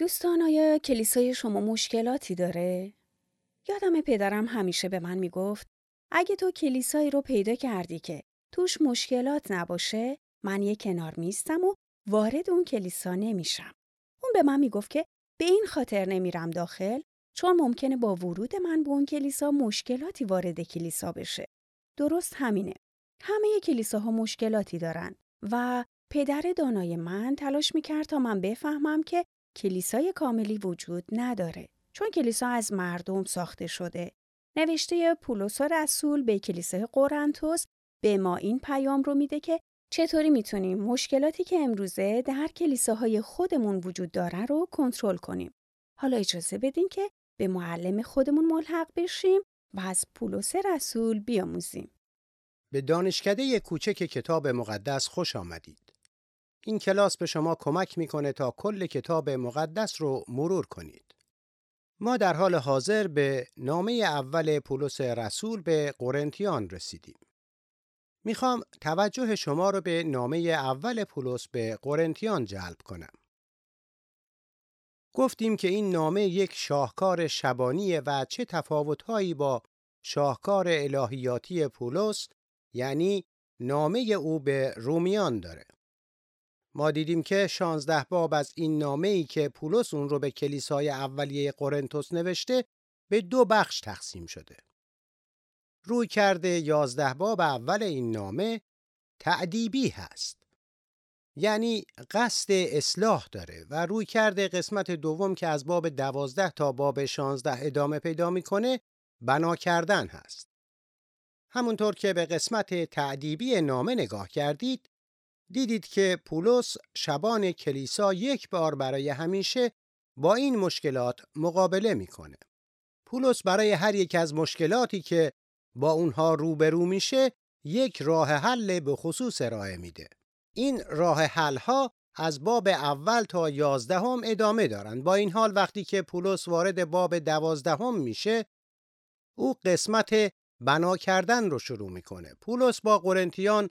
دوستان آیا کلیسای شما مشکلاتی داره؟ یادم پدرم همیشه به من می‌گفت اگه تو کلیسایی رو پیدا کردی که توش مشکلات نباشه من یه کنار میستم و وارد اون کلیسا نمیشم. اون به من می‌گفت که به این خاطر نمیرم داخل چون ممکنه با ورود من به اون کلیسا مشکلاتی وارد کلیسا بشه. درست همینه. همه کلیساها مشکلاتی دارن و پدر دانای من تلاش می‌کرد تا من بفهمم که کلیسای کاملی وجود نداره. چون کلیسا از مردم ساخته شده. نوشته پولس رسول به کلیسای قرنتوس به ما این پیام رو میده که چطوری می‌تونیم مشکلاتی که امروزه در کلیساهای خودمون وجود داره رو کنترل کنیم. حالا اجازه بدین که به معلم خودمون ملحق بشیم و از پولس رسول بیاموزیم. به دانشکده کوچک کتاب مقدس خوش آمدید. این کلاس به شما کمک می‌کنه تا کل کتاب مقدس رو مرور کنید. ما در حال حاضر به نامه اول پولس رسول به قرنتیان رسیدیم. می‌خوام توجه شما رو به نامه اول پولس به قرنتیان جلب کنم. گفتیم که این نامه یک شاهکار شبانیه و چه تفاوتهایی با شاهکار الهیاتی پولس یعنی نامه او به رومیان داره. ما دیدیم که شانزده باب از این نامه ای که پولس اون رو به کلیسای اولیه قرنتوس نوشته به دو بخش تقسیم شده. روی کرده یازده باب اول این نامه تعدیبی هست. یعنی قصد اصلاح داره و روی کرده قسمت دوم که از باب دوازده تا باب شانزده ادامه پیدا می‌کنه بنا کردن هست. همونطور که به قسمت تعدیبی نامه نگاه کردید دیدید که پولس شبان کلیسا یک بار برای همیشه با این مشکلات مقابله می‌کنه. پولس برای هر یک از مشکلاتی که با اونها روبرو میشه یک راه حل به خصوص ارائه میده. این راه حل ها از باب اول تا یازدهم ادامه دارند. با این حال وقتی که پولس وارد باب دوازدهم میشه او قسمت بنا کردن رو شروع می‌کنه. پولس با قرنتیان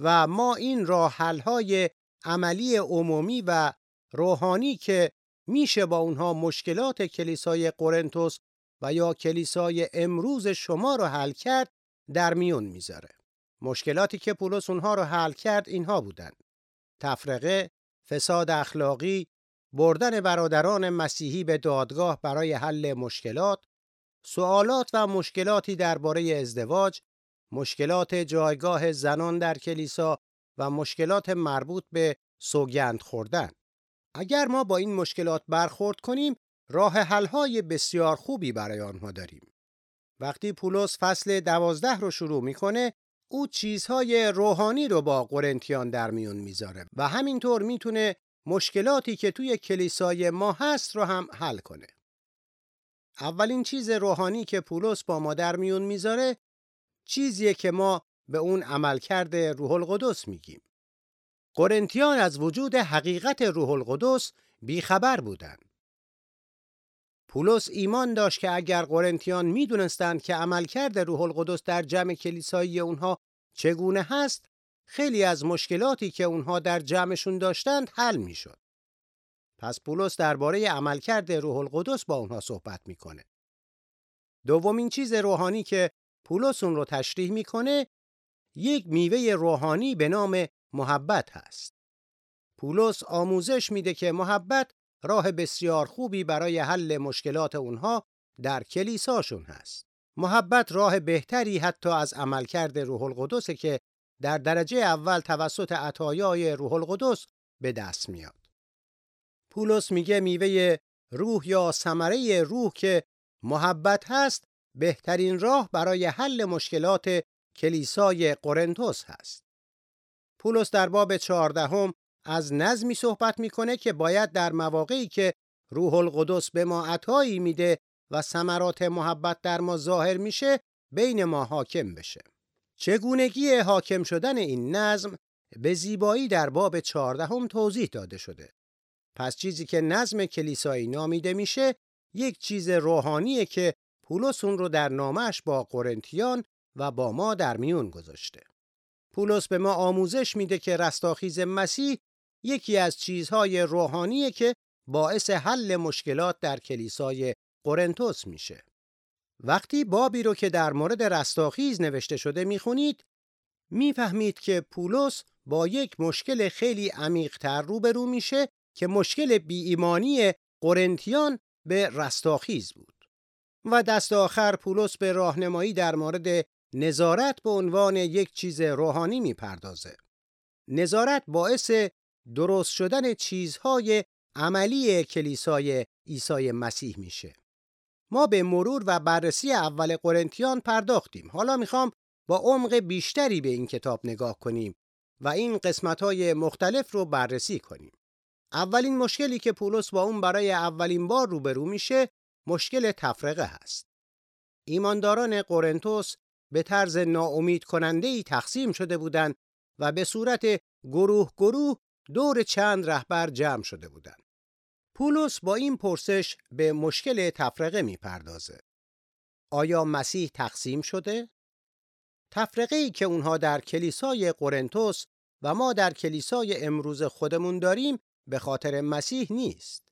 و ما این راه های عملی عمومی و روحانی که میشه با اونها مشکلات کلیسای قرنتوس و یا کلیسای امروز شما رو حل کرد در میون می‌ذاره. مشکلاتی که پولس اونها رو حل کرد اینها بودن. تفرقه، فساد اخلاقی، بردن برادران مسیحی به دادگاه برای حل مشکلات، سوالات و مشکلاتی درباره ازدواج، مشکلات جایگاه زنان در کلیسا و مشکلات مربوط به سوگند خوردن. اگر ما با این مشکلات برخورد کنیم، راه حل‌های بسیار خوبی برای آنها داریم. وقتی پولس فصل دوازده رو شروع می‌کنه، او چیزهای روحانی رو با قرنتیان در میون می‌ذاره و همینطور می‌تونه مشکلاتی که توی کلیسای ما هست رو هم حل کنه. اولین چیز روحانی که پولس با ما در میون می‌ذاره چیزیه که ما به اون عملکرد روح القدس میگیم. قرنتیان از وجود حقیقت روح القدس بیخبر بودند. پولس ایمان داشت که اگر قرنتیان می‌دونستند که عملکرد روح القدس در جمع کلیسایی اونها چگونه هست، خیلی از مشکلاتی که اونها در جمعشون داشتند حل می‌شد. پس پولس درباره عملکرد روح القدس با اونها صحبت می‌کنه. دومین چیز روحانی که پولس اون رو تشریح می‌کنه یک میوه روحانی به نام محبت هست. پولس آموزش میده که محبت راه بسیار خوبی برای حل مشکلات اونها در کلیساشون هست. محبت راه بهتری حتی از عملکرد روح القدس که در درجه اول توسط عطایای روح القدس به دست میاد. پولس میگه میوه روح یا ثمره روح که محبت هست بهترین راه برای حل مشکلات کلیسای قرنتوس هست. پولس در باب چهاردهم از نظمی صحبت می‌کنه که باید در مواقعی که روح القدس به ما عطایی میده و ثمرات محبت در ما ظاهر میشه بین ما حاکم بشه. چگونگی حاکم شدن این نظم به زیبایی در باب چهاردهم توضیح داده شده. پس چیزی که نظم کلیسایی نامیده میشه یک چیز روحانیه که پولس اون رو در نامش با قرنتیان و با ما در میون گذاشته. پولس به ما آموزش میده که رستاخیز مسیح یکی از چیزهای روحانیه که باعث حل مشکلات در کلیسای قرنتوس میشه. وقتی بابی رو که در مورد رستاخیز نوشته شده می‌خونید می‌فهمید که پولس با یک مشکل خیلی عمیقتر روبرو میشه که مشکل بی ایمانی قرنتیان به رستاخیز بود. و دست آخر پولس به راهنمایی در مورد نظارت به عنوان یک چیز روحانی می‌پردازه. نظارت باعث درست شدن چیزهای عملی کلیسای عیسی مسیح میشه. ما به مرور و بررسی اول قرنتیان پرداختیم. حالا می‌خوام با عمق بیشتری به این کتاب نگاه کنیم و این قسمت‌های مختلف رو بررسی کنیم. اولین مشکلی که پولس با اون برای اولین بار روبرو میشه مشکل تفرقه هست. ایمانداران قرنتوس به طرز ناامید کننده ای تقسیم شده بودند و به صورت گروه گروه دور چند رهبر جمع شده بودند. پولس با این پرسش به مشکل تفرقه می‌پردازه. آیا مسیح تقسیم شده؟ تفرقه ای که اونها در کلیسای قرنتوس و ما در کلیسای امروز خودمون داریم به خاطر مسیح نیست.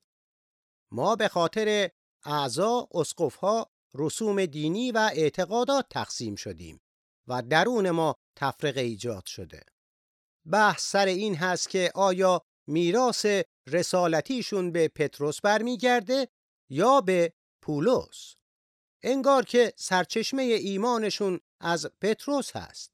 ما به خاطر اعضا، اسقفها، رسوم دینی و اعتقادات تقسیم شدیم و درون ما تفرقه ایجاد شده. بحث سر این هست که آیا میراث رسالتیشون به پتروس برمیگرده یا به پولس انگار که سرچشمه ایمانشون از پتروس هست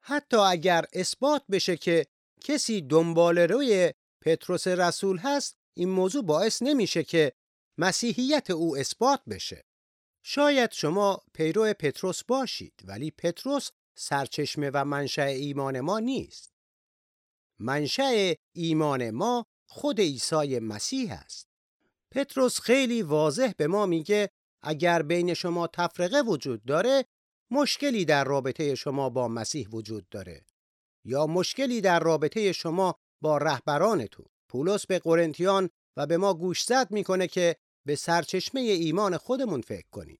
حتی اگر اثبات بشه که کسی دنبال روی پتروس رسول هست این موضوع باعث نمیشه که مسیحیت او اثبات بشه شاید شما پیرو پتروس باشید ولی پتروس سرچشمه و منشأ ایمان ما نیست منشأ ایمان ما خود عیسی مسیح است. پتروس خیلی واضح به ما میگه اگر بین شما تفرقه وجود داره مشکلی در رابطه شما با مسیح وجود داره یا مشکلی در رابطه شما با رهبرانتون. پولس به قرنتیان و به ما گوشزد می‌کنه که به سرچشمه ایمان خودمون فکر کنیم.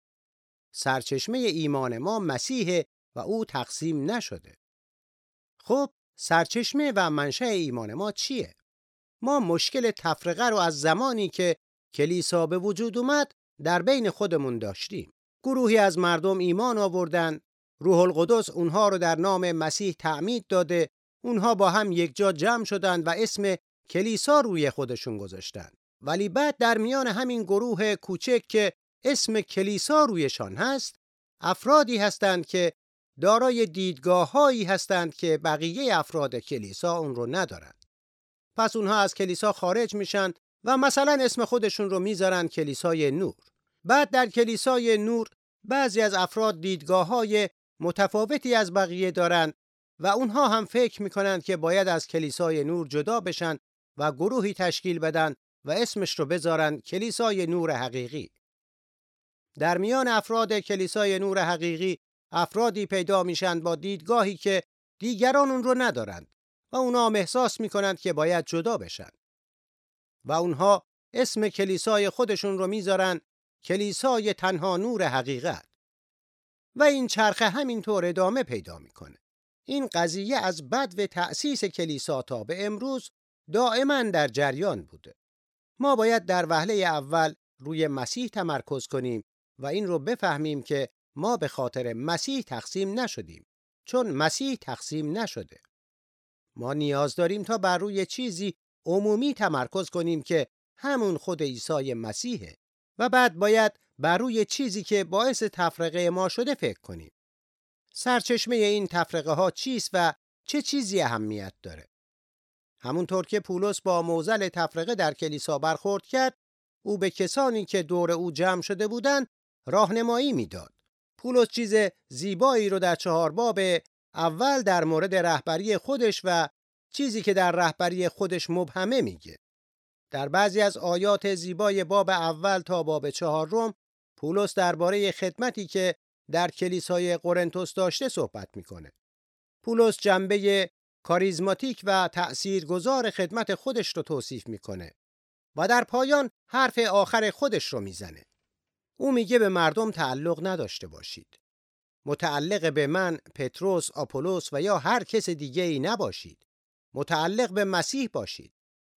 سرچشمه ایمان ما مسیح و او تقسیم نشده. خب سرچشمه و منشأ ایمان ما چیه؟ ما مشکل تفرقه رو از زمانی که کلیسا به وجود اومد در بین خودمون داشتیم. گروهی از مردم ایمان آوردن، روح القدس اونها رو در نام مسیح تعمید داده، اونها با هم یک جا جمع شدن و اسم کلیسا روی خودشون گذاشتن. ولی بعد در میان همین گروه کوچک که اسم کلیسا رویشان هست، افرادی هستند که دارای دیدگاه هایی هستند که بقیه افراد کلیسا اون رو ندارند. پس اونها از کلیسا خارج میشن و مثلا اسم خودشون رو می‌ذارن کلیسای نور. بعد در کلیسای نور بعضی از افراد دیدگاه های متفاوتی از بقیه دارند و اونها هم فکر می‌کنند که باید از کلیسای نور جدا بشن و گروهی تشکیل بدن و اسمش رو بذارن کلیسای نور حقیقی. در میان افراد کلیسای نور حقیقی افرادی پیدا میشن با دیدگاهی که دیگران اون رو ندارند و اونا هم احساس می‌کنند که باید جدا بشن. و اونها اسم کلیسای خودشون رو می‌ذارن کلیسای تنها نور حقیقت. و این چرخه همینطور ادامه پیدا می‌کنه. این قضیه از بد و تأسیس کلیسا تا به امروز دائما در جریان بوده. ما باید در وهله اول روی مسیح تمرکز کنیم و این رو بفهمیم که ما به خاطر مسیح تقسیم نشدیم چون مسیح تقسیم نشده. ما نیاز داریم تا بر روی چیزی عمومی تمرکز کنیم که همون خود عیسی مسیحه و بعد باید بر روی چیزی که باعث تفرقه ما شده فکر کنیم. سرچشمه این تفرقه ها چیست و چه چیزی اهمیت داره؟ همونطور که پولس با موزل تفرقه در کلیسا برخورد کرد او به کسانی که دور او جمع شده بودند راهنمایی می‌داد پولس چیز زیبایی رو در چهار باب اول در مورد رهبری خودش و چیزی که در رهبری خودش مبهمه میگه. در بعضی از آیات زیبای باب اول تا باب چهارم پولس درباره خدمتی که در کلیسای قرنتوس داشته صحبت می‌کنه. پولس جنبه کاریزماتیک و تأثیرگذار خدمت خودش رو توصیف می‌کنه و در پایان حرف آخر خودش رو می‌زنه. او میگه به مردم تعلق نداشته باشید. متعلق به من، پتروس، آپولوس و یا هر کس دیگه ای نباشید. متعلق به مسیح باشید.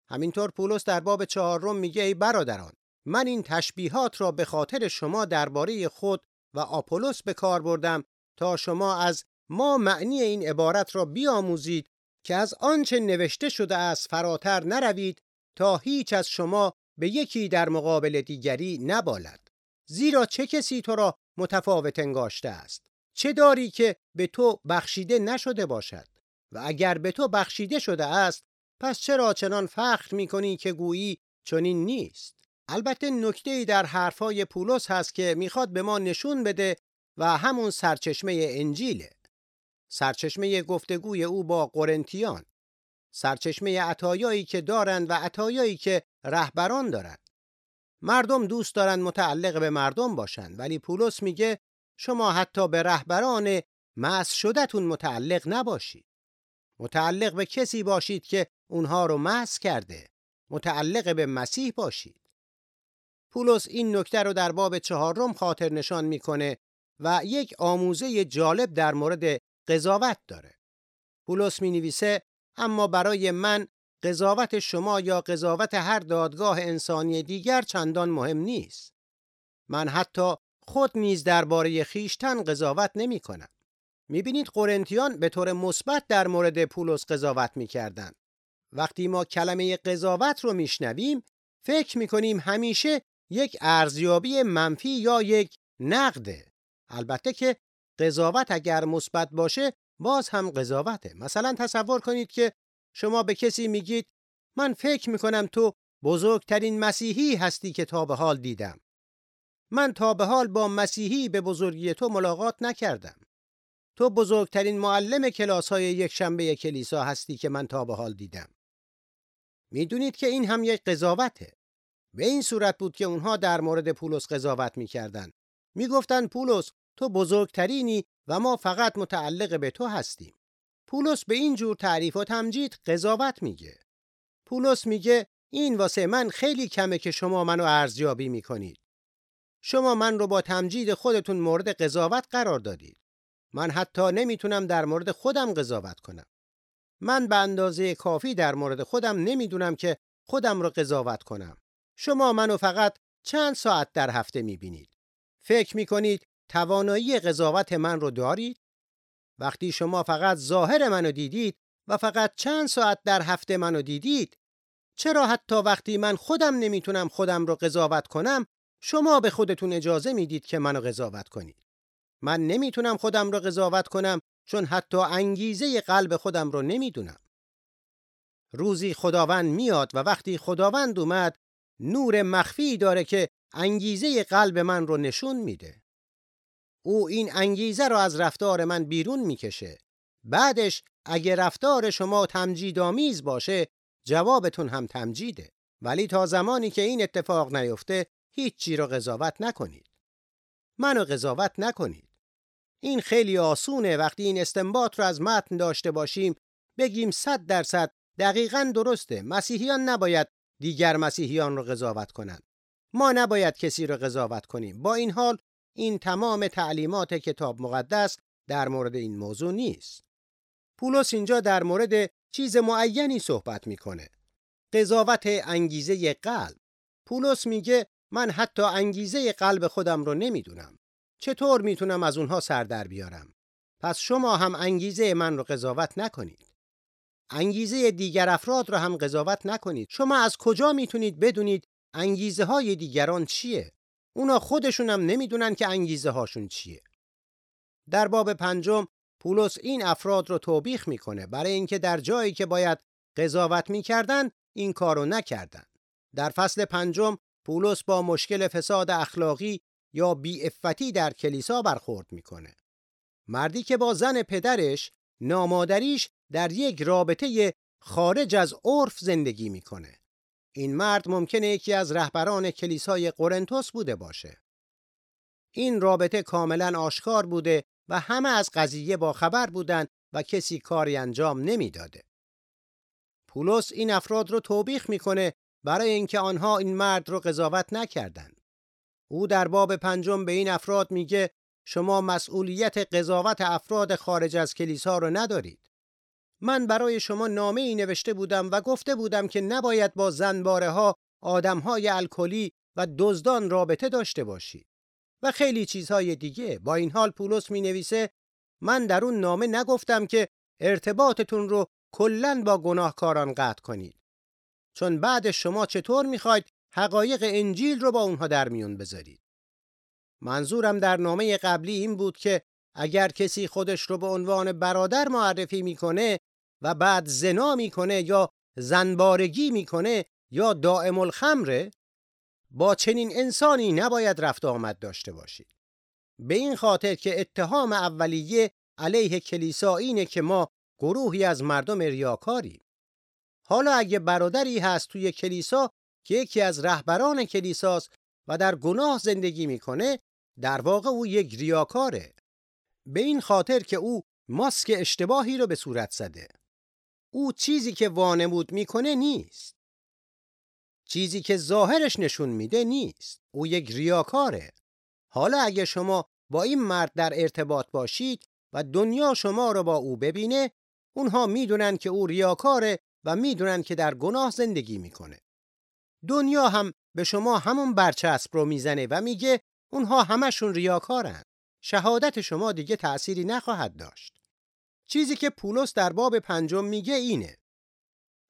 همینطور پولس در باب چهارم میگه ای برادران من این تشبیهات را به خاطر شما درباره خود و آپولس به کار بردم تا شما از ما معنی این عبارت را بیاموزید که از آنچه نوشته شده است فراتر نروید تا هیچ از شما به یکی در مقابل دیگری نبالد. زیرا چه کسی تو را متفاوت انگاشته است؟ چه داری که به تو بخشیده نشده باشد؟ و اگر به تو بخشیده شده است پس چرا چنان فخر می کنی که گویی چنین نیست؟ البته نکته در حرفای پولس هست که می‌خواد به ما نشون بده و همون سرچشمه انجیله. سرچشمه گفتگوی او با قرنتیان سرچشمه عطایایی که دارند و عطایایی که رهبران دارند. مردم دوست دارند متعلق به مردم باشند ولی پولس میگه شما حتی به رهبران مس شدتون متعلق نباشید. متعلق به کسی باشید که اونها رو مس کرده. متعلق به مسیح باشید. پولس این نکته رو در باب چهارم خاطر نشان می‌کنه و یک آموزه جالب در مورد قضاوت داره. پولس می نویسه اما برای من قضاوت شما یا قضاوت هر دادگاه انسانی دیگر چندان مهم نیست. من حتی خود نیز درباره خیشتن قضاوت نمی کنم. می بینید قرنتیان به طور مثبت در مورد پولس قضاوت می کردن. وقتی ما کلمه قضاوت رو میشنویم فکر می کنیم همیشه یک ارزیابی منفی یا یک نقده. البته که قضاوت اگر مثبت باشه باز هم قضاوته. مثلا تصور کنید که شما به کسی میگید من فکر می‌کنم تو بزرگترین مسیحی هستی که تا به حال دیدم. من تا به حال با مسیحی به بزرگی تو ملاقات نکردم. تو بزرگترین معلم کلاس های یک شنبه کلیسا هستی که من تا به حال دیدم. می‌دونید که این هم یک قضاوته. به این صورت بود که اونها در مورد پولس قضاوت می‌کردند می‌گفتند پولس تو بزرگترینی و ما فقط متعلق به تو هستیم. پولس به این جور تعریف و تمجید قضاوت میگه. پولس میگه این واسه من خیلی کمه که شما منو ارزیابی می‌کنید. شما من رو با تمجید خودتون مورد قضاوت قرار دادید. من حتی نمی‌تونم در مورد خودم قضاوت کنم. من به اندازه کافی در مورد خودم نمی‌دونم که خودم رو قضاوت کنم. شما منو فقط چند ساعت در هفته می‌بینید. فکر می‌کنید توانایی قضاوت من رو دارید؟ وقتی شما فقط ظاهر منو دیدید و فقط چند ساعت در هفته منو دیدید چرا حتی وقتی من خودم نمی‌تونم خودم رو قضاوت کنم شما به خودتون اجازه می‌دید که منو قضاوت کنید؟ من نمی‌تونم خودم رو قضاوت کنم چون حتی انگیزه قلب خودم رو نمی‌دونم. روزی خداوند میاد و وقتی خداوند اومد نور مخفی داره که انگیزه قلب من رو نشون میده. او این انگیزه را از رفتار من بیرون می‌کشه. بعدش اگه رفتار شما تمجیدآمیز باشه جوابتون هم تمجیده. ولی تا زمانی که این اتفاق نیفته هیچ رو قضاوت نکنید. منو قضاوت نکنید. این خیلی آسونه وقتی این استنباط رو از متن داشته باشیم بگیم صد درصد دقیقا درسته مسیحیان نباید دیگر مسیحیان رو قضاوت کنند. ما نباید کسی رو قضاوت کنیم. با این حال این تمام تعلیمات کتاب مقدس در مورد این موضوع نیست. پولس اینجا در مورد چیز معینی صحبت می‌کنه. قضاوت انگیزه قلب. پولس میگه من حتی انگیزه قلب خودم رو نمی‌دونم. چطور می‌تونم از اونها سر در بیارم؟ پس شما هم انگیزه من رو قضاوت نکنید. انگیزه دیگر افراد رو هم قضاوت نکنید. شما از کجا می‌تونید بدونید انگیزه های دیگران چیه؟ اونا خودشون هم نمی‌دونن که انگیزه هاشون چیه. در باب پنجم پولس این افراد رو توبیخ می‌کنه برای اینکه در جایی که باید قضاوت می‌کردن این کارو نکردن. در فصل پنجم پولس با مشکل فساد اخلاقی یا افتی در کلیسا برخورد می‌کنه. مردی که با زن پدرش نامادریش در یک رابطه خارج از عرف زندگی می‌کنه. این مرد ممکنه یکی از رهبران کلیسای قرنتوس بوده باشه. این رابطه کاملا آشکار بوده و همه از قضیه با خبر بودند و کسی کاری انجام نمی‌داده. پولس این افراد رو توبیخ می‌کنه برای اینکه آنها این مرد رو قضاوت نکردند. او در باب پنجم به این افراد میگه شما مسئولیت قضاوت افراد خارج از کلیسا رو ندارید. من برای شما نامه ای نوشته بودم و گفته بودم که نباید با زنباره ها آدم الکلی و دزدان رابطه داشته باشید و خیلی چیزهای دیگه. با این حال پولس می نویسه من در اون نامه نگفتم که ارتباطتون رو کلا با گناهکاران قطع کنید. چون بعد شما چطور می‌خواید حقایق انجیل رو با اونها در میون بذارید. منظورم در نامه قبلی این بود که اگر کسی خودش رو به عنوان برادر معرفی می‌کنه و بعد زنا می‌کنه یا زنبارگی می‌کنه یا دائم الخمره با چنین انسانی نباید رفت آمد داشته باشید. به این خاطر که اتهام اولیه علیه کلیسا اینه که ما گروهی از مردم ریاکاریم. حالا اگه برادری هست توی کلیسا که یکی از رهبران کلیساست و در گناه زندگی می‌کنه در واقع او یک ریاکاره. به این خاطر که او ماسک اشتباهی رو به صورت زده. او چیزی که وانمود می‌کنه نیست. چیزی که ظاهرش نشون میده نیست. او یک ریاکاره. حالا اگه شما با این مرد در ارتباط باشید و دنیا شما رو با او ببینه اونها می‌دونن که او ریاکاره و می‌دونن که در گناه زندگی می‌کنه. دنیا هم به شما همون برچسب رو می‌زنه و میگه اونها همشون ریاکارن. شهادت شما دیگه تأثیری نخواهد داشت. چیزی که پولس در باب پنجم میگه اینه.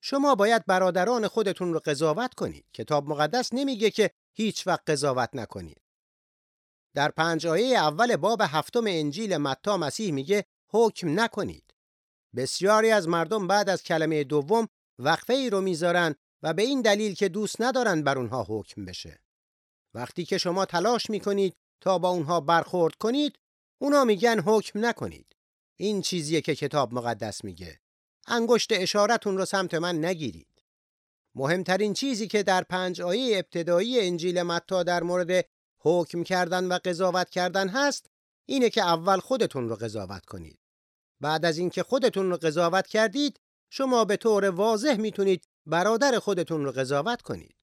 شما باید برادران خودتون رو قضاوت کنید کتاب مقدس نمیگه که هیچ وقت قضاوت نکنید. در پنج آیه اول باب هفتم انجیل متا مسیح میگه حکم نکنید. بسیاری از مردم بعد از کلمه دوم وقفه ای رو می‌ذارن و به این دلیل که دوست ندارن بر اونها حکم بشه. وقتی که شما تلاش می‌کنید تا با اونها برخورد کنید اونا میگن حکم نکنید. این چیزیه که کتاب مقدس میگه. انگشت اشارتون رو سمت من نگیرید. مهمترین چیزی که در پنج آیه ابتدایی انجیل متا در مورد حکم کردن و قضاوت کردن هست اینه که اول خودتون رو قضاوت کنید. بعد از اینکه خودتون رو قضاوت کردید شما به طور واضح می‌تونید برادر خودتون رو قضاوت کنید.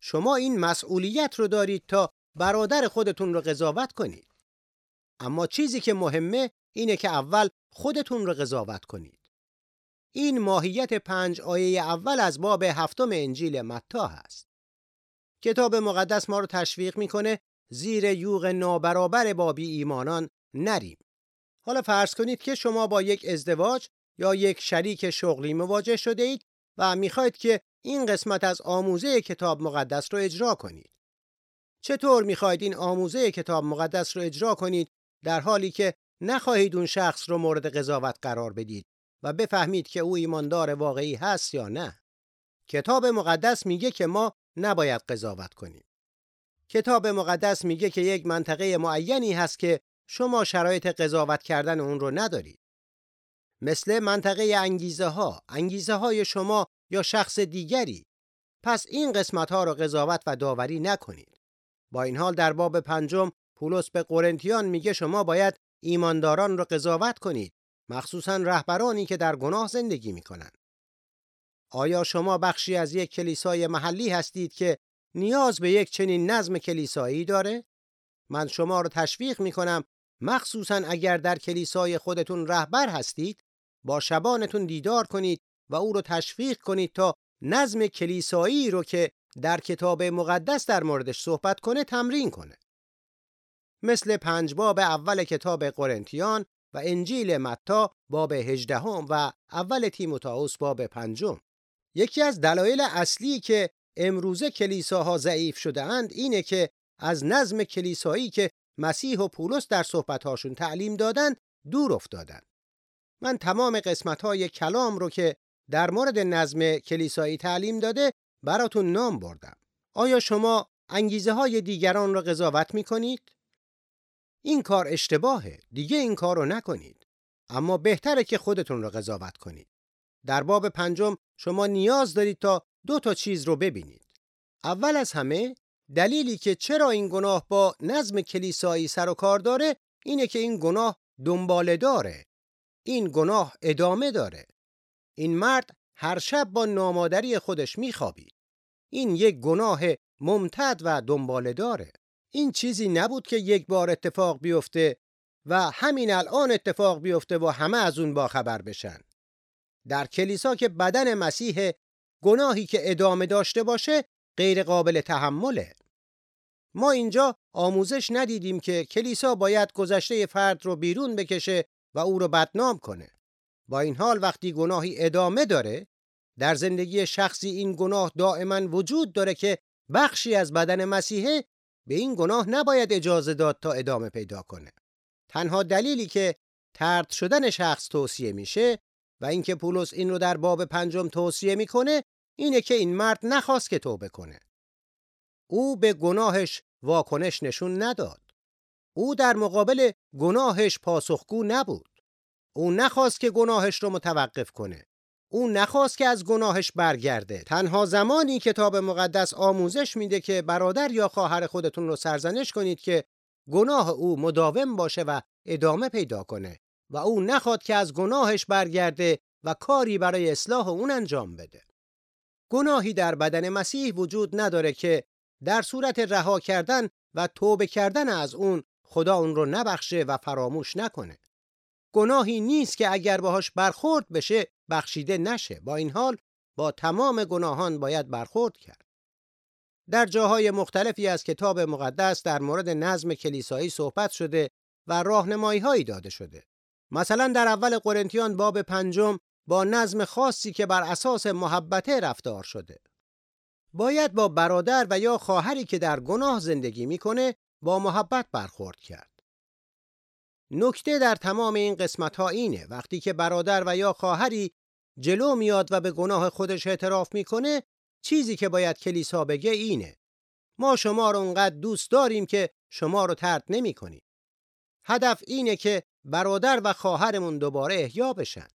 شما این مسئولیت رو دارید تا برادر خودتون رو قضاوت کنید. اما چیزی که مهمه اینه که اول خودتون رو قضاوت کنید. این ماهیت پنج آیه اول از باب هفتم انجیل متا هست. کتاب مقدس ما رو تشویق می‌کنه زیر یوغ نابرابر با بی ایمانان نریم. حالا فرض کنید که شما با یک ازدواج یا یک شریک شغلی مواجه شده اید و می‌خواید که این قسمت از آموزه کتاب مقدس رو اجرا کنید. چطور می‌خواید این آموزه کتاب مقدس رو اجرا کنید در حالی که نخواهید اون شخص رو مورد قضاوت قرار بدید و بفهمید که او ایماندار واقعی هست یا نه؟ کتاب مقدس میگه که ما نباید قضاوت کنیم. کتاب مقدس میگه که یک منطقه معینی هست که شما شرایط قضاوت کردن اون رو ندارید. مثل منطقه انگیزه ها، انگیزه های شما یا شخص دیگری. پس این قسمت ها را قضاوت و داوری نکنید. با این حال در باب پنجم پولس به قرنتیان میگه شما باید ایمانداران را قضاوت کنید، مخصوصا رهبرانی که در گناه زندگی می‌کنند. آیا شما بخشی از یک کلیسای محلی هستید که نیاز به یک چنین نظم کلیسایی داره؟ من شما رو تشویق می‌کنم مخصوصا اگر در کلیسای خودتون رهبر هستید با شبانتون دیدار کنید و او رو تشویق کنید تا نظم کلیسایی رو که در کتاب مقدس در موردش صحبت کنه تمرین کنه. مثل پنج باب اول کتاب قرنتیان و انجیل متا باب هجدهم و اول تیموتائوس باب پنجم. یکی از دلایل اصلی که امروزه کلیساها ضعیف شده اند اینه که از نظم کلیسایی که مسیح و پولس در صحبتهاشون تعلیم دادن دور افتادن. من تمام قسمت های کلام رو که در مورد نظم کلیسایی تعلیم داده براتون نام بردم. آیا شما انگیزه های دیگران را قضاوت می کنید؟ این کار اشتباهه. دیگه این کار رو نکنید. اما بهتره که خودتون رو قضاوت کنید. در باب پنجم شما نیاز دارید تا دو تا چیز رو ببینید. اول از همه دلیلی که چرا این گناه با نظم کلیسایی سر و کار داره اینه که این گناه دنباله داره. این گناه ادامه داره. این مرد هر شب با نامادری خودش میخوابید. این یک گناه ممتد و دنباله داره. این چیزی نبود که یک بار اتفاق بیفته و همین الان اتفاق بیفته و همه از اون باخبر بشن. در کلیسا که بدن مسیح گناهی که ادامه داشته باشه غیر قابل تحمله. ما اینجا آموزش ندیدیم که کلیسا باید گذشته فرد رو بیرون بکشه و او رو بدنام کنه. با این حال وقتی گناهی ادامه داره در زندگی شخصی این گناه دائما وجود داره که بخشی از بدن مسیحه به این گناه نباید اجازه داد تا ادامه پیدا کنه. تنها دلیلی که ترد شدن شخص توصیه میشه و اینکه پولس این رو در باب پنجم توصیه می‌کنه اینه که این مرد نخواست که توبه کنه. او به گناهش واکنش نشون نداد. او در مقابل گناهش پاسخگو نبود. او نخواست که گناهش رو متوقف کنه. او نخواست که از گناهش برگرده. تنها زمانی کتاب مقدس آموزش میده که برادر یا خواهر خودتون رو سرزنش کنید که گناه او مداوم باشه و ادامه پیدا کنه و او نخواد که از گناهش برگرده و کاری برای اصلاح اون انجام بده. گناهی در بدن مسیح وجود نداره که در صورت رها کردن و توبه کردن از اون خدا اون رو نبخشه و فراموش نکنه. گناهی نیست که اگر باهاش برخورد بشه بخشیده نشه. با این حال با تمام گناهان باید برخورد کرد. در جاهای مختلفی از کتاب مقدس در مورد نظم کلیسایی صحبت شده و راهنمایی هایی داده شده. مثلا در اول قرنتیان باب پنجم با نظم خاصی که بر اساس محبته رفتار شده. باید با برادر و یا خواهری که در گناه زندگی می‌کنه با محبت برخورد کرد. نکته در تمام این قسمت ها اینه وقتی که برادر و یا خواهری جلو میاد و به گناه خودش اعتراف می‌کنه چیزی که باید کلیسا بگه اینه ما شما رو اونقدر دوست داریم که شما رو ترد نمی کنیم. هدف اینه که برادر و خواهرمون دوباره احیا بشن.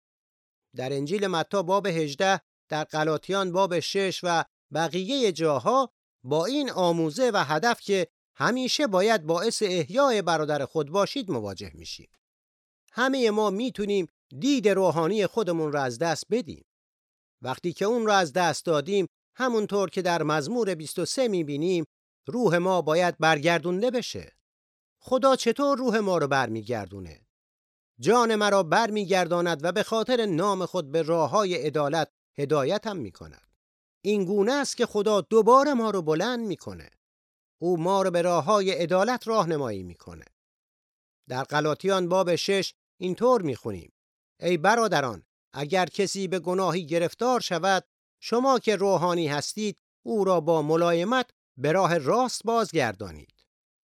در انجیل متا باب 18 در قلاتیان باب 6 و بقیه جاها با این آموزه و هدف که همیشه باید باعث احیای برادر خود باشید مواجه میشیم. همه ما می‌تونیم دید روحانی خودمون را از دست بدیم. وقتی که اون را از دست دادیم همونطور که در مزمور 23 می‌بینیم روح ما باید برگردونده بشه. خدا چطور روح ما رو برمیگردونه؟ جان مرا برمیگرداند و به خاطر نام خود به راه های عدالت هدایتم می‌کند. این گونه است که خدا دوباره ما رو بلند می‌کنه. او ما رو به راه های عدالت راهنمایی می‌کنه. در غلاطیان باب شش اینطور می‌خونیم. ای برادران اگر کسی به گناهی گرفتار شود شما که روحانی هستید او را با ملایمت به راه راست بازگردانید.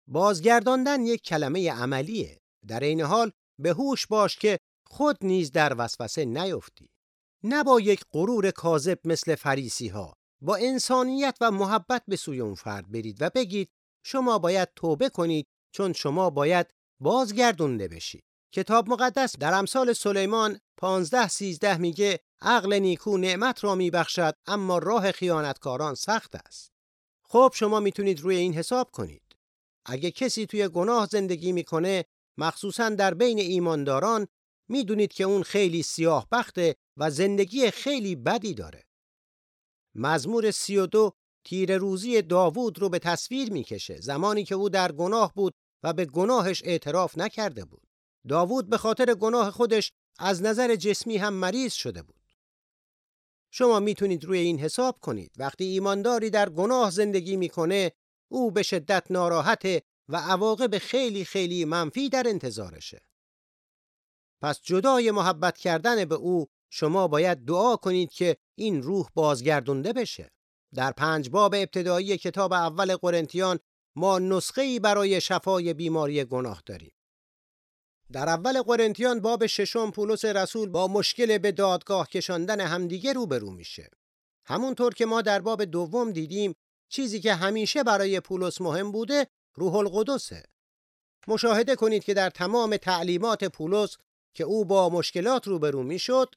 بازگرداندن یک کلمه عملیه. در این حال به هوش باش که خود نیز در وسوسه نیفتی. نه با یک غرور کاذب مثل فریسی ها با انسانیت و محبت به سوی اون فرد برید و بگید شما باید توبه کنید چون شما باید بازگردونده بشید. کتاب مقدس در امثال سلیمان 15 13 میگه عقل نیکو نعمت را میبخشد اما راه خیانتکاران سخت است. خب شما می‌تونید روی این حساب کنید. اگه کسی توی گناه زندگی می‌کنه مخصوصا در بین ایمانداران می‌دونید که اون خیلی سیاه بخته و زندگی خیلی بدی داره. مزمور 32 تیر روزی داوود رو به تصویر می‌کشه زمانی که او در گناه بود و به گناهش اعتراف نکرده بود. داوود به خاطر گناه خودش از نظر جسمی هم مریض شده بود. شما می‌تونید روی این حساب کنید. وقتی ایمانداری در گناه زندگی می‌کنه او به شدت ناراحته و عواقب خیلی خیلی منفی در انتظارشه. پس جدای محبت کردن به او شما باید دعا کنید که این روح بازگردونده بشه. در پنج باب ابتدایی کتاب اول قرنتیان ما نسخه ای برای شفای بیماری گناه داریم. در اول قرنتیان باب ششم پولس رسول با مشکل به دادگاه کشاندن همدیگه روبرو میشه. همونطور که ما در باب دوم دیدیم چیزی که همیشه برای پولس مهم بوده روح القدسه. مشاهده کنید که در تمام تعلیمات پولس که او با مشکلات روبرو می‌شد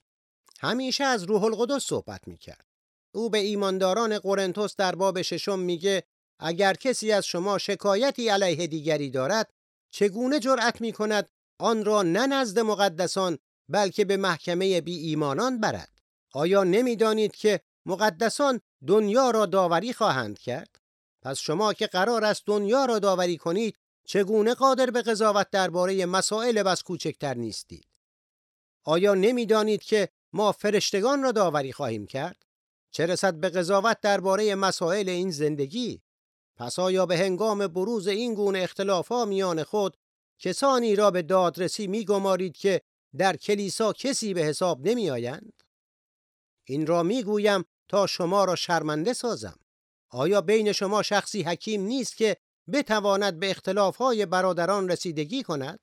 همیشه از روح القدس صحبت می‌کرد. او به ایمانداران قرنتوس در باب ششم میگه اگر کسی از شما شکایتی علیه دیگری دارد چگونه جرأت می‌کند آن را نه نزد مقدسان بلکه به محکمه بی ایمانان برد؟ آیا نمی‌دانید که مقدسان دنیا را داوری خواهند کرد؟ پس شما که قرار است دنیا را داوری کنید چگونه قادر به قضاوت درباره مسائل بس کوچکتر نیستید؟ آیا نمی‌دانید که ما فرشتگان را داوری خواهیم کرد؟ چه رسد به قضاوت درباره مسائل این زندگی؟ پس آیا به هنگام بروز این گونه اختلافها میان خود کسانی را به دادرسی میگمارید که در کلیسا کسی به حساب نمیآیند؟ این را می‌گویم تا شما را شرمنده سازم. آیا بین شما شخصی حکیم نیست که بتواند به اختلافهای برادران رسیدگی کند؟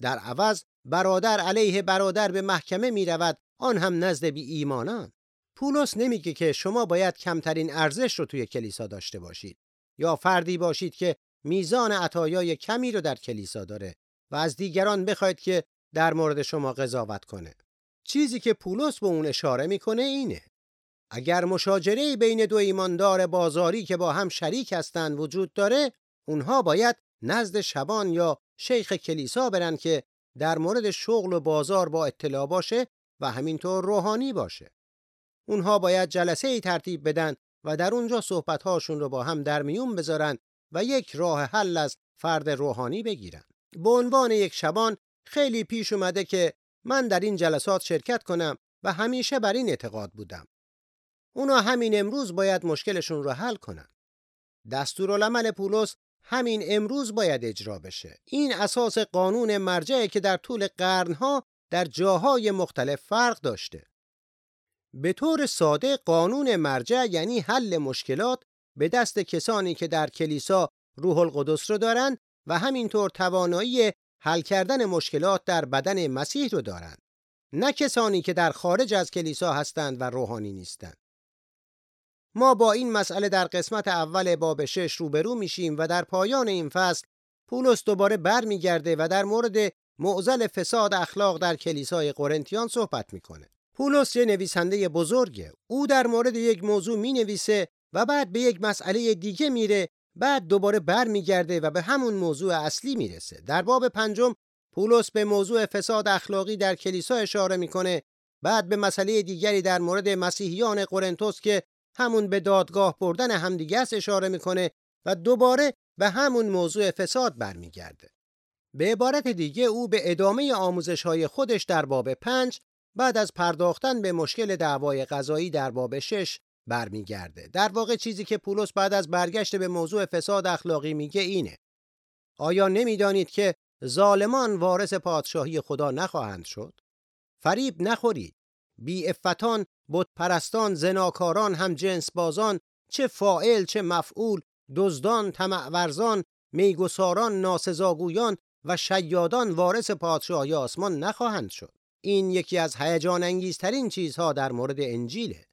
در عوض برادر علیه برادر به محکمه می رود آن هم نزد بی ایمانان پولس نمیگه که شما باید کمترین ارزش رو توی کلیسا داشته باشید. یا فردی باشید که میزان عطایای کمی رو در کلیسا داره و از دیگران بخواید که در مورد شما قضاوت کنه. چیزی که پولس به اون اشاره می‌کنه اینه. اگر مشاجره بین دو ایماندار بازاری که با هم شریک هستند وجود داره اونها باید نزد شبان یا شیخ کلیسا برن که در مورد شغل و بازار با اطلاع باشه و همینطور روحانی باشه اونها باید جلسه ای ترتیب بدن و در اونجا صحبتهاشون رو با هم در میون بذارن و یک راه حل از فرد روحانی بگیرن. به عنوان یک شبان خیلی پیش اومده که من در این جلسات شرکت کنم و همیشه بر این اعتقاد بودم. اونا همین امروز باید مشکلشون رو حل کنن. دستورالعمل پولس همین امروز باید اجرا بشه. این اساس قانون مرجعه که در طول قرنها در جاهای مختلف فرق داشته. به طور ساده قانون مرجع یعنی حل مشکلات به دست کسانی که در کلیسا روح القدس رو دارن و همینطور توانایی حل کردن مشکلات در بدن مسیح رو دارند نه کسانی که در خارج از کلیسا هستند و روحانی نیستند ما با این مسئله در قسمت اول باب شش روبرو میشیم و در پایان این فصل پولس دوباره برمیگرده و در مورد معضل فساد اخلاق در کلیسای قرنتیان صحبت می‌کنه پولس یه نویسنده بزرگه. او در مورد یک موضوع می نویسه و بعد به یک مسئله دیگه میره بعد دوباره برمیگرده و به همون موضوع اصلی می‌رسه. در باب پنجم پولس به موضوع فساد اخلاقی در کلیسا اشاره می‌کنه بعد به مسئله دیگری در مورد مسیحیان قرنتوس که همون به دادگاه بردن همدیگه اشاره می‌کنه و دوباره به همون موضوع فساد برمیگرده. به عبارت دیگه او به ادامه آموزش های خودش در باب پنج بعد از پرداختن به مشکل دعوای قضایی در باب شش برمیگرده. در واقع چیزی که پولس بعد از برگشت به موضوع فساد اخلاقی میگه اینه. آیا نمی‌دانید که ظالمان وارث پادشاهی خدا نخواهند شد؟ فریب نخورید. بی افتان، بت پرستان، زناکاران، هم جنس بازان، چه فائل چه مفعول، دزدان، طمع میگساران، ناسزاگویان و شیادان وارث پادشاهی آسمان نخواهند شد. این یکی از هیجان انگیزترین چیزها در مورد انجیله.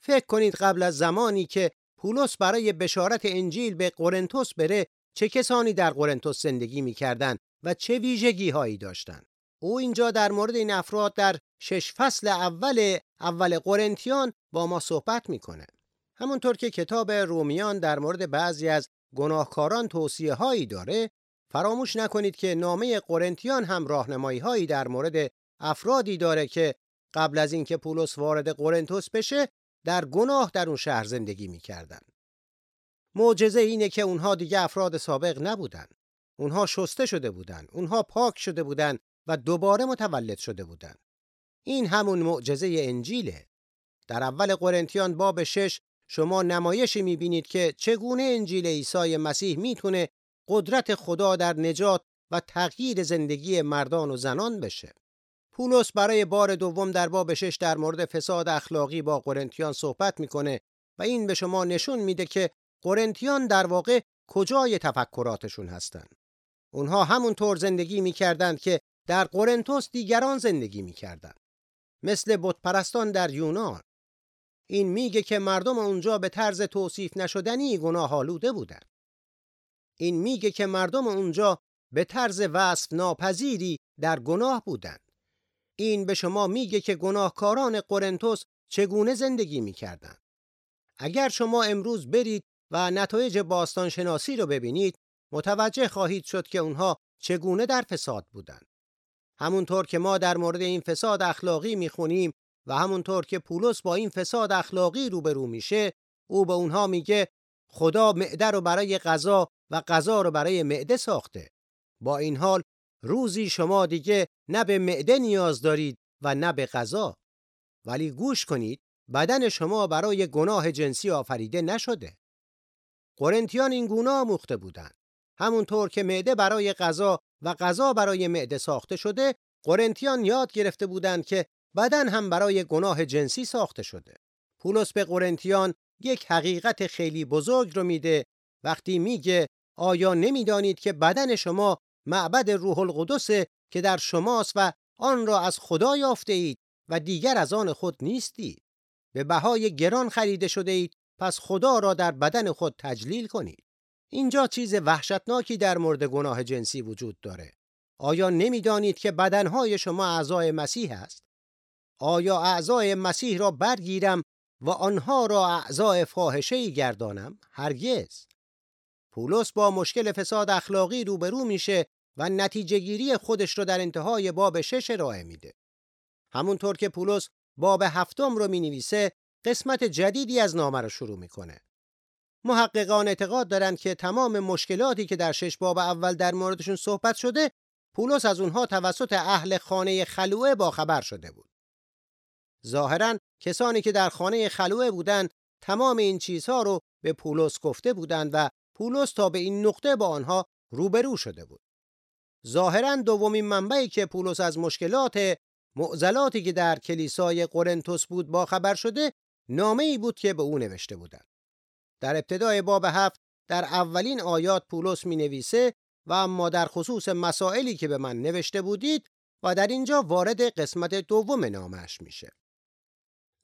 فکر کنید قبل از زمانی که پولس برای بشارت انجیل به قرنتوس بره چه کسانی در قرنتوس زندگی می‌کردند و چه ویژگی هایی داشتند. او اینجا در مورد این افراد در شش فصل اول اول قرنتیان با ما صحبت می‌کنه. همونطور که کتاب رومیان در مورد بعضی از گناهکاران توصیه هایی داره فراموش نکنید که نامه قرنتیان هم راهنمایی هایی در مورد افرادی داره که قبل از اینکه پولس وارد قرنتوس بشه در گناه در اون شهر زندگی می‌کردن. معجزه اینه که اونها دیگه افراد سابق نبودن. اونها شسته شده بودن. اونها پاک شده بودن و دوباره متولد شده بودن. این همون معجزه انجیله. در اول قرنتیان باب شش شما نمایشی می‌بینید که چگونه انجیل عیسی مسیح می‌تونه قدرت خدا در نجات و تغییر زندگی مردان و زنان بشه. پولس برای بار دوم در باب شش در مورد فساد اخلاقی با قرنتیان صحبت می‌کنه و این به شما نشون میده که قرنتیان در واقع کجای تفکراتشون هستند. اونها همون طور زندگی می‌کردند که در قرنتوس دیگران زندگی می‌کردند. مثل بتپرستان در یونان. این میگه که مردم اونجا به طرز توصیف نشدنی گناه آلوده بودند. این میگه که مردم اونجا به طرز وصف ناپذیری در گناه بودند. این به شما میگه که گناهکاران قرنتوس چگونه زندگی می‌کردن. اگر شما امروز برید و نتایج باستانشناسی رو ببینید متوجه خواهید شد که اونها چگونه در فساد بودند. همونطور که ما در مورد این فساد اخلاقی می‌خونیم و همونطور که پولس با این فساد اخلاقی روبرو میشه او به اونها میگه خدا معده رو برای غذا و غذا رو برای معده ساخته. با این حال روزی شما دیگه نه به معده نیاز دارید و نه به غذا ولی گوش کنید بدن شما برای گناه جنسی آفریده نشده. قرنتیان این گونه آموخته بودند. همونطور که معده برای غذا و غذا برای معده ساخته شده، قرنتیان یاد گرفته بودند که بدن هم برای گناه جنسی ساخته شده. پولس به قرنتیان یک حقیقت خیلی بزرگ رو میده وقتی میگه آیا نمی‌دانید که بدن شما معبد روح القدس که در شماست و آن را از خدا یافته اید و دیگر از آن خود نیستید؟ به بهای گران خریده شده اید پس خدا را در بدن خود تجلیل کنید. اینجا چیز وحشتناکی در مورد گناه جنسی وجود داره. آیا نمی‌دانید که بدنهای شما اعضای مسیح است؟ آیا اعضای مسیح را برگیرم و آنها را اعضای فاحشه گردانم؟ هرگز. پولس با مشکل فساد اخلاقی روبرو میشه و نتیجه گیری خودش رو در انتهای باب شش ارائه میده. همونطور که پولس باب هفتم رو می نویسه قسمت جدیدی از نامه رو شروع می‌کنه. محققان اعتقاد دارند که تمام مشکلاتی که در شش باب اول در موردشون صحبت شده پولس از اونها توسط اهل خانه خلوه با خبر شده بود. ظاهرا کسانی که در خانه خلوه بودند تمام این چیزها رو به پولس گفته بودند و پولس تا به این نقطه با آنها روبرو شده بود. ظاهرا دومین منبعی که پولس از مشکلات معضلاتی که در کلیسای قرنتوس بود با خبر شده نامه ای بود که به او نوشته بودند. در ابتدای باب هفت در اولین آیات پولس می نویسه و اما در خصوص مسائلی که به من نوشته بودید و در اینجا وارد قسمت دوم نامش میشه.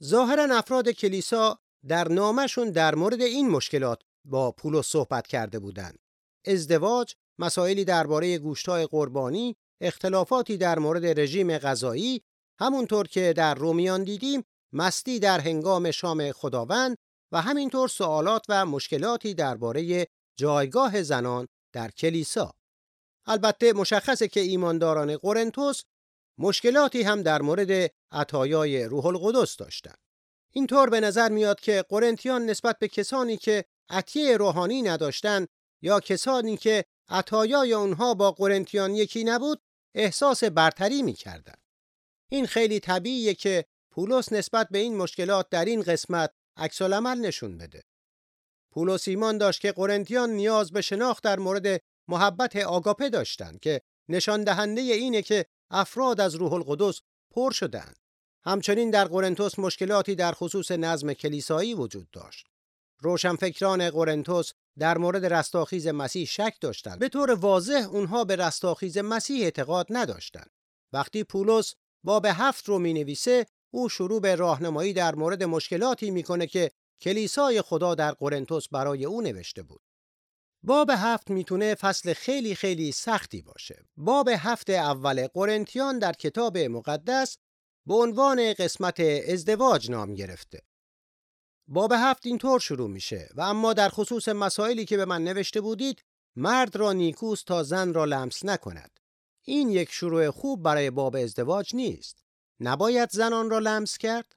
ظاهرا افراد کلیسا در نامشون در مورد این مشکلات با پولس صحبت کرده بودند. ازدواج، مسائلی درباره گوشتهای قربانی، اختلافاتی در مورد رژیم غذایی، همونطور که در رومیان دیدیم، مستی در هنگام شام خداوند و همینطور سوالات و مشکلاتی درباره جایگاه زنان در کلیسا. البته مشخصه که ایمانداران قرنتوس مشکلاتی هم در مورد عطایای روح القدس داشتند. اینطور به نظر میاد که قرنتیان نسبت به کسانی که عطیه روحانی نداشتند یا کسانی که عطایای اونها با قرنتیان یکی نبود احساس برتری می‌کردند. این خیلی طبیعیه که پولس نسبت به این مشکلات در این قسمت عکس نشون بده. پولس ایمان داشت که قرنتیان نیاز به شناخت در مورد محبت آگاپه داشتند که نشان دهنده اینه که افراد از روح القدس پر شدند. همچنین در قرنتوس مشکلاتی در خصوص نظم کلیسایی وجود داشت. روشنفکران قرنتوس در مورد رستاخیز مسیح شک داشتند. به طور واضح اونها به رستاخیز مسیح اعتقاد نداشتند. وقتی پولس باب هفت رو می نویسه او شروع به راهنمایی در مورد مشکلاتی می‌کنه که کلیسای خدا در قرنتوس برای او نوشته بود. باب هفت می‌تونه فصل خیلی خیلی سختی باشه. باب هفت اول قرنتیان در کتاب مقدس به عنوان قسمت ازدواج نام گرفته. باب هفت اینطور شروع میشه و اما در خصوص مسائلی که به من نوشته بودید مرد را نیکوست تا زن را لمس نکند. این یک شروع خوب برای باب ازدواج نیست. نباید زنان را لمس کرد؟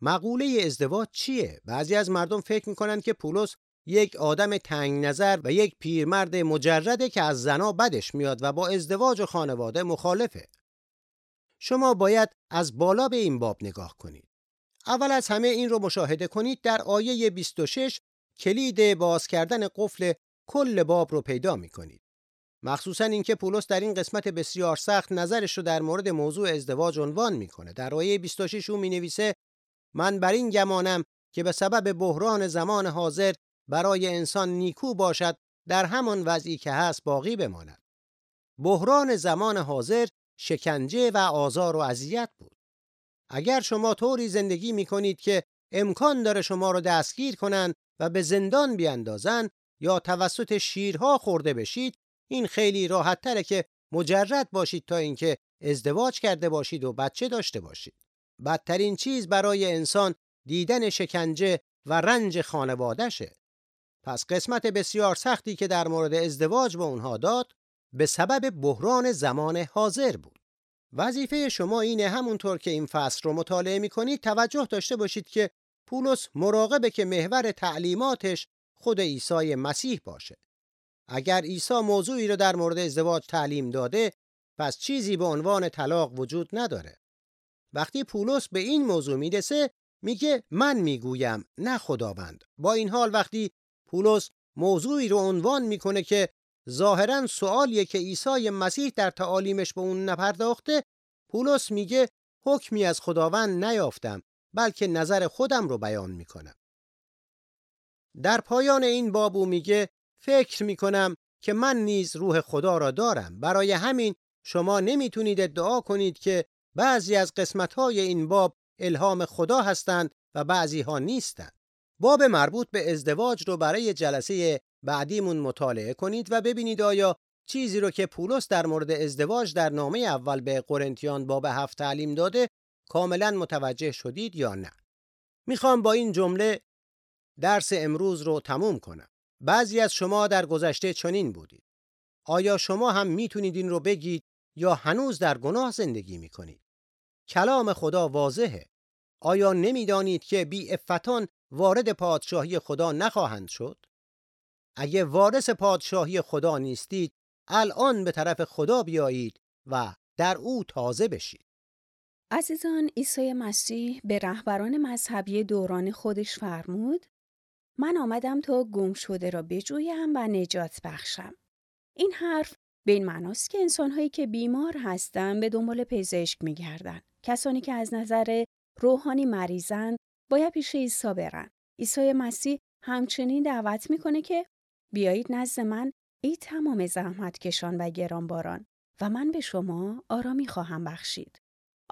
مقوله ازدواج چیه؟ بعضی از مردم فکر می‌کنند که پولس یک آدم تنگ نظر و یک پیرمرد مجرده که از زنا بدش میاد و با ازدواج و خانواده مخالفه. شما باید از بالا به این باب نگاه کنید. اول از همه این رو مشاهده کنید در آیه 26 کلید باز کردن قفل کل باب رو پیدا می کنید. مخصوصا اینکه پولس در این قسمت بسیار سخت نظرش رو در مورد موضوع ازدواج عنوان می‌کنه. در آیه 26 او می نویسه من بر این گمانم که به سبب بحران زمان حاضر برای انسان نیکو باشد در همان وضعی که هست باقی بماند. بحران زمان حاضر شکنجه و آزار و اذیت بود. اگر شما طوری زندگی می کنید که امکان داره شما رو دستگیر کنند و به زندان بیاندازن یا توسط شیرها خورده بشید این خیلی راحت تره که مجرد باشید تا اینکه ازدواج کرده باشید و بچه داشته باشید. بدترین چیز برای انسان دیدن شکنجه و رنج خانوادهشه. پس قسمت بسیار سختی که در مورد ازدواج به اونها داد به سبب بحران زمان حاضر بود. وظیفه شما اینه همونطور که این فصل رو مطالعه می کنید توجه داشته باشید که پولس مراقبه که محور تعلیماتش خود عیسی مسیح باشه. اگر عیسی موضوعی رو در مورد ازدواج تعلیم داده پس چیزی به عنوان طلاق وجود نداره. وقتی پولس به این موضوع می‌رسه میگه من می‌گویم نه خداوند با این حال وقتی پولس موضوعی رو عنوان می‌کنه که ظاهرا سوالیه که عیسی مسیح در تعالیمش به اون نپرداخته پولس میگه حکمی از خداوند نیافتم بلکه نظر خودم رو بیان می‌کنم. در پایان این بابو میگه فکر می‌کنم که من نیز روح خدا را دارم. برای همین شما نمی‌تونید ادعا کنید که بعضی از قسمتهای این باب الهام خدا هستند و بعضی ها نیستند. باب مربوط به ازدواج رو برای جلسه بعدیمون مطالعه کنید و ببینید آیا چیزی رو که پولس در مورد ازدواج در نامه اول به قرنتیان باب هفت تعلیم داده کاملا متوجه شدید یا نه. می‌خوام با این جمله درس امروز رو تموم کنم. بعضی از شما در گذشته چنین بودید. آیا شما هم می‌تونید این رو بگید یا هنوز در گناه زندگی می‌کنید؟ کلام خدا واضحه. آیا نمی‌دانید که بی افتان وارد پادشاهی خدا نخواهند شد؟ اگه وارث پادشاهی خدا نیستید الان به طرف خدا بیایید و در او تازه بشید عزیزان عیسی مسیح به رهبران مذهبی دوران خودش فرمود من آمدم تا گم شده را بجویم و نجات بخشم. این حرف به این معناست که انسانهایی که بیمار هستند به دنبال پزشک میگردن. کسانی که از نظر روحانی مریضن باید پیش عیسی برن. عیسی مسیح همچنین دعوت می‌کنه که بیایید نزد من ای تمام زحمت کشان و گرانباران و من به شما آرامی خواهم بخشید.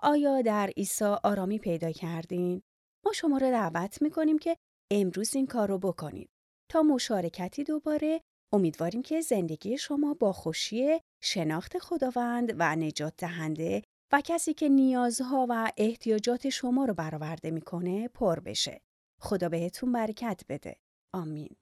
آیا در عیسی آرامی پیدا کردین؟ ما شما را دعوت می‌کنیم که امروز این کار رو بکنید. تا مشارکتی دوباره امیدواریم که زندگی شما با خوشی شناخت خداوند و نجات دهنده و کسی که نیازها و احتیاجات شما رو برآورده می‌کنه پر بشه. خدا بهتون برکت بده. آمین.